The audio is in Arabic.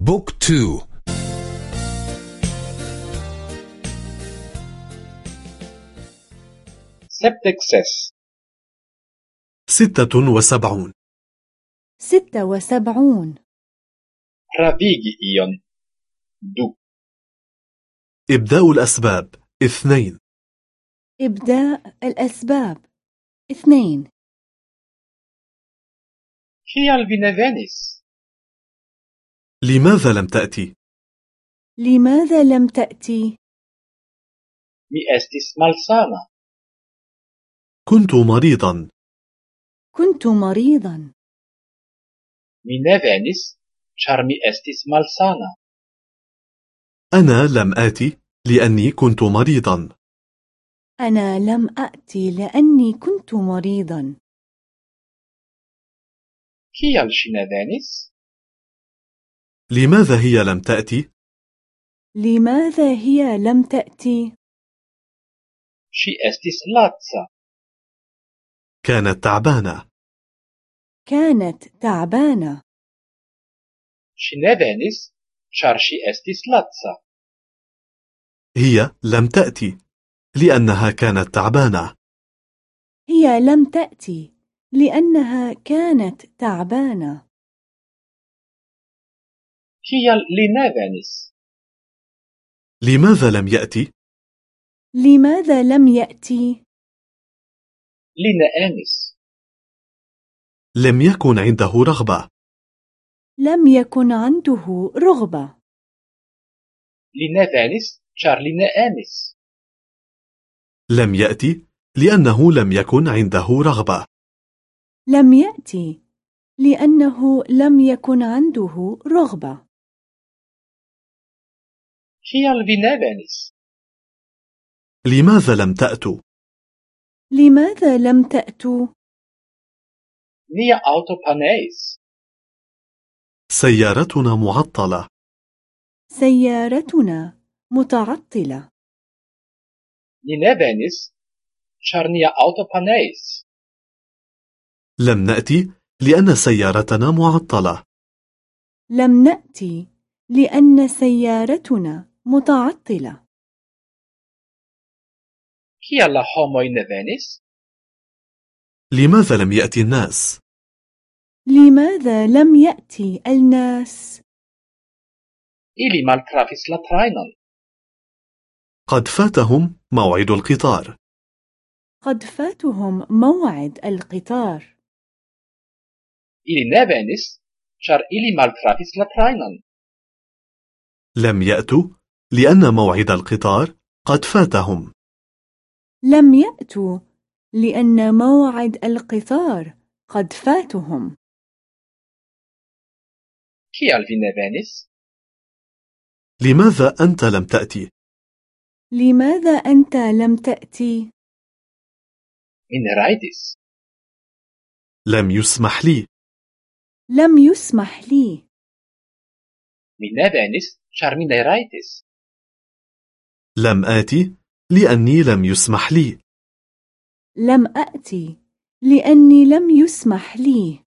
book two. sepdek ses ستة وسبعون. ستة وسبعون. pravigi ion. du. إبداء الأسباب. اثنين. إبداء الأسباب. اثنين. Kial vi ne venis لماذا لم تأتي؟ لماذا لم تأتي؟ Mi estis malsana كنت مريضا. كنت مريضا. Mi ne venis ĉar mi estis malsana أنا لم آتي لأني كنت مريضا. أنا لم أأتي لأني كنت مريضا. Kial ŝi ne venis لماذا هي لم تأتي؟ لماذا هي لم تأتي؟ Ŝi estis laca كانت تعبانة. كانت تعبانة. Ŝi ne venis ĉar ŝi estis laca هي لم تأتي لأنها كانت تعبانة. هي لم تأتي لأنها كانت تعبانة. Kial li ne venis لماذا لم يأتي؟ لماذا لم يأتي؟ Li ne emis لم يكن عنده رغبة. لم يكن عنده رغبة. Li ne venis ĉar li ne emis لم يأتي لأنه لم يكن عنده رغبة. لم يأتي لأنه لم يكن عنده رغبة. Kial vi ne venis لماذا لم تأتوا؟ لماذا لم تأتوا؟ Nia aŭto paneis سيارتنا معطلة. سيارتنا متعطلة. Ni ne venis ĉar nia aŭto paneis لم نأتي لأن سيارتنا معطلة. لم نأتي لأن سيارتنا متعطلة. Kial la homoj ne venis لماذا لم يأتي الناس؟ لماذا لم يأتي الناس؟ إلي maltrafis la trajnon. قد فاتهم موعد القطار. قد فاتهم موعد القطار. إلي venis ĉar ili maltrafis la trajnon. لم يأتوا لأن موعد القطار قد فاتهم. لم يأتوا لأن موعد القطار قد فاتهم. Kial vi ne venis لماذا أنت لم تأتي؟ لماذا أنت لم تأتي؟ ne rajtis لم يسمح لي. لم يسمح لي. Mi ne venis ĉar mi ne rajtis لم آتي لأني لم يسمح لي. لم أأتي لأني لم يسمح لي.